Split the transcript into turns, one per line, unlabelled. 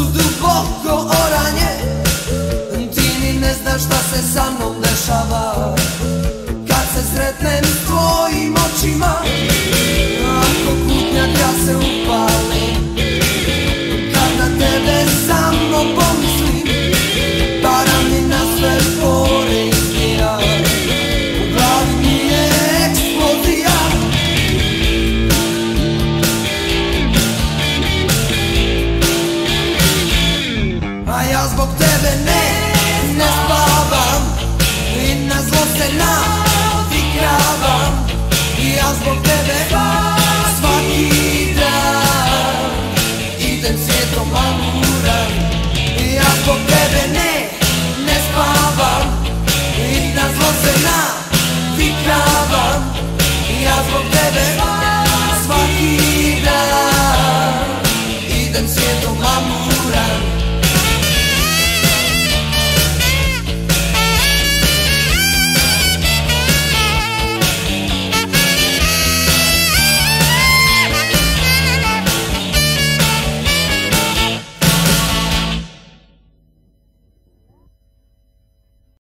su duboko oranje. Ti ni ne znaš šta se sa mnom dešava. teba svaki dan. Idem svijetom mamuran I ako tebe ne, ne spavam na zlo se Ja zbog tebe svaki dan. Idem svijetom mamuran